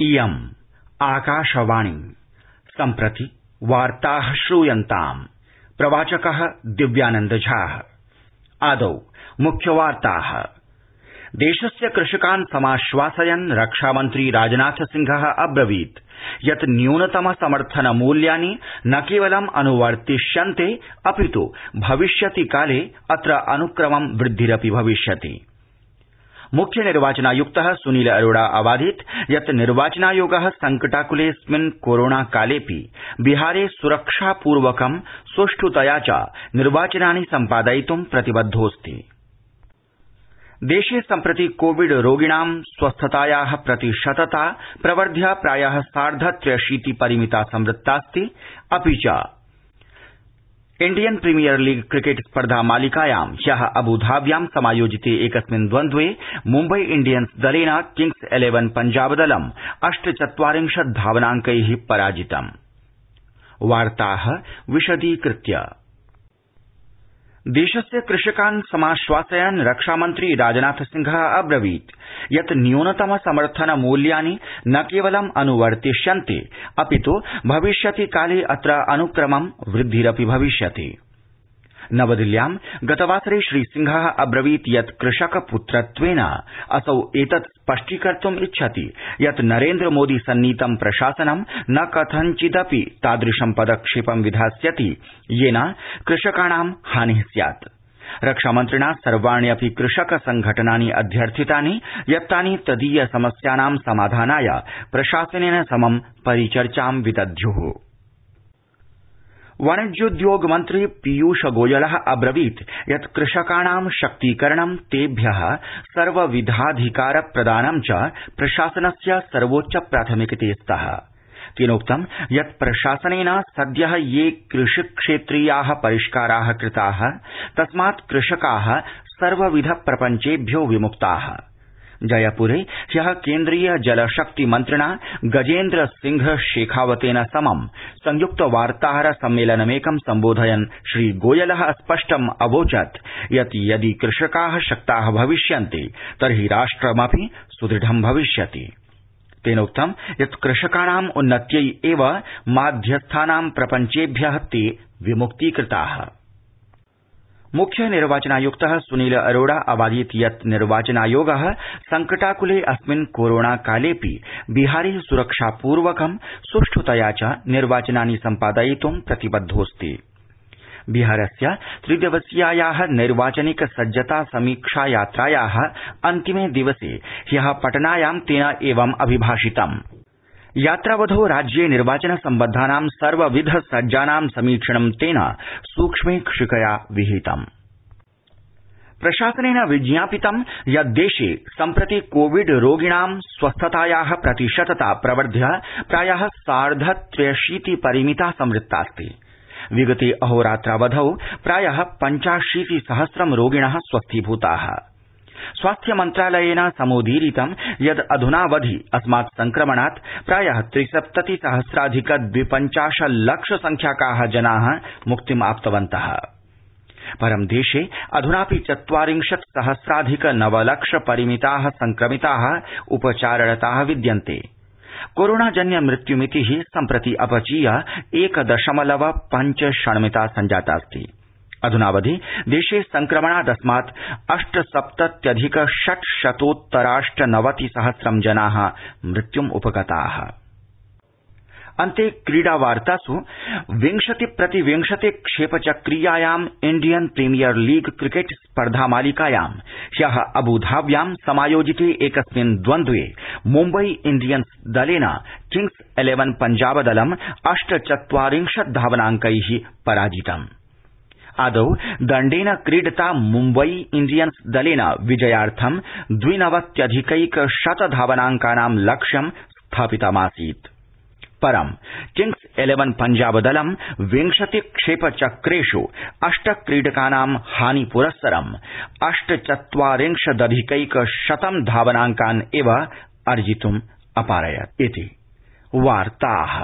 इयम् आकाशवाणी। सम्प्रति वार्ताः श्रूयन्ताम्। प्रवाचकः दिव्यानन्द झा। आदौ मुख्यवार्ताः। देशस्य कृषकान् समाश्वासयन् रक्षामन्त्री राजनाथ सिंहः अब्रवीत्। यत् न्यूनतम समर्थन मूल्यानि न केवलम् अनुवर्तिष्यन्ते अपित् भविष्यति काले अत्र अनुक्रमं वृद्धिरपि भविष्यति मुख्य निर्वाचनायुक्तः सुनील अरोड़ा अवादीत् यत् निर्वाचनायोगः संकटाकुलेऽस्मिन् कोरोना कालेऽपि बिहारे सुरक्षापूर्वकं, सुष्ठतया च निर्वाचनानि सम्पादयितुं प्रतिबद्धोऽस्ति। देशे सम्प्रति कोविड रोगिणां स्वस्थतायाः प्रतिशतता प्रवर्ध्य प्रायः सार्ध त्र्यशीति परिमिता संवृत्तास्ति। अपि च इण्डियन प्रीमियर लीग क्रिकेट स्पर्धा मालिकायां ह्यः अबुधाब्यां समायोजिते एकस्मिन् द्वन्द्वे मुम्बई इण्डियन्स दलेन किंग्स इलेवन पञ्जाब दलम् अष्टचत्वारिंशत् धावनाङ्कैः पराजितम्। देशस्य कृषकान् समाश्वासयन् रक्षामन्त्री राजनाथ सिंहः अब्रवीत्। यत् न्यूनतम समर्थन मूल्यानि न केवलम् अनुवर्तिष्यन्ते अपित् भविष्यति काले अत्र अनुक्रमं वृद्धिरपि भविष्यति। नवदिल्ल्यां गतवासरे श्रीसिंहः अब्रवीत् यत् कृषक पुत्रत्वेन असौ एतत् स्पष्टीकर्तुम् इच्छति यत् नरेन्द्र मोदी सन्नीतं प्रशासनं न कथञ्चिदपि तादृशं पदक्षेपं विधास्यति, येन कृषकाणां हानिः स्यात्। रक्षामन्त्रिणा सर्वाण्यपि कृषक संघटनानि अध्यर्थितानि यत्तानि तदीय समस्यानां समाधानाय प्रशासनेन समं परिचर्चां विदध्य्ः। वाणिज्योद्योग मन्त्री पीयूष गोयलः अब्रवीत् यत् कृषकाणां शक्तीकरणं तेभ्यः सर्वविधाधिकार प्रदानं च प्रशासनस्य सर्वोच्च प्राथमिकते स्तः तेनोक्तं यत् प्रशासनेन सद्यः ये कृषि क्षेत्रीयाः परिष्काराः कृताः तस्मात् कृषकाः सर्वविध प्रपञ्चेभ्यो विमुक्ताः। जयपुरे ह्यः केन्द्रीय जलशक्ति मन्त्रिणा गजेन्द्र सिंह शेखावतेन समं संयुक्त वार्ताहर सम्मेलनमेकं सम्बोधयन् श्रीगोयलः स्पष्टम् अवोचत् यत् यदि कृषकाः शक्ताः भविष्यन्ति तर्हि राष्ट्रमपि सुदृढं भविष्यति तेनोक्तं यत् कृषकाणाम् उन्नत्यै एव माध्यस्थानां प्रपञ्चेभ्यः ते विमुक्तीकृताः। मुख्य निर्वाचनायुक्त सुनील अरोड़ा अवादीत् यत् निर्वाचनायोगः संकटाकुले अस्मिन् कोरोना कालेऽपि बिहारे सुरक्षापूर्वकं, सुष्ठतया च निर्वाचनानि सम्पादयितुं प्रतिबद्धोऽस्ति। बिहारस्य त्रिदिवसीयायाः नैर्वाचनिक सज्जता समीक्षा यात्राया अन्तिमे दिवसे ह्यः पटनायां तेन एवम् अभिभाषितम्। यात्रावधौ राज्ये निर्वाचन सम्बद्धानां सर्वविध सज्जानां समीक्षणं तेन सूक्ष्मेक्षिकया विहितम्। प्रशासनेन विज्ञापितं यत् देशे सम्प्रति कोविड रोगिणां स्वस्थतायाः प्रतिशतता प्रवर्ध्य प्रायः सार्ध त्र्यशीति परिमिता संवृत्तास्ति। विगते अहोरात्रावधौ प्राय पञ्चाशीति सहस्रं रोगिण स्वस्थीभूताः। स्वास्थ्य मन्त्रालयेन समोदीरितं यद् अध्नावधि अस्मात् संक्रमणात् प्रायः त्रिसप्तति सहस्राधिक द्विपञ्चाशल्लक्ष संख्याकाः जनाः मुक्तिमाप्तवन्तः परं देशे अध्नापि चत्वारिंशत् सहस्राधिक नवलक्ष परिमिताः संक्रमिताः उपचाररता विद्यन्ते। कोरोना जन्य मृत्युमितिः सम्प्रति अपचीय एक दशमलव पञ्च षण्मिता सञ्जातास्ति अध्नावधि देशे संक्रमणादस्मात् अष्ट सप्तत्यधिक षट् शतोत्तराष्ट नवति सहस्रं जनाः मृत्युमुपगताः अन्ते क्रीडा वार्तास् विंशति प्रति विंशति क्षेप चक्रीयायाम् इण्डियन प्रीमियर लीग क्रिकेट स्पर्धा मालिकायां ह्यः अबुधाब्यां समायोजिते एकस्मिन् द्वन्द्वे मुम्बई इण्डियन्स दलेन किंग्स इलेवन पञ्जाब दलम् अष्ट चत्वारिंशत् धावनाङ्कैः पराजितम्। आदौ दण्डेन क्रीडता मुम्बई इण्डियन्स दलेन विजयार्थं द्विनवत्यधिकैक शत धावनाङ्कानां लक्ष्यं स्थापितमासीत्। परं किंग्स इलेवन पञ्जाब दलं विंशति क्षेप चक्रेष् अष्ट क्रीडकानां हानि पुरस्सरम् अष्ट चत्वारिंशदधिकैक शतं धावनाङ्कान् एव अर्जितुम् अपारयत् इति। वार्ताः।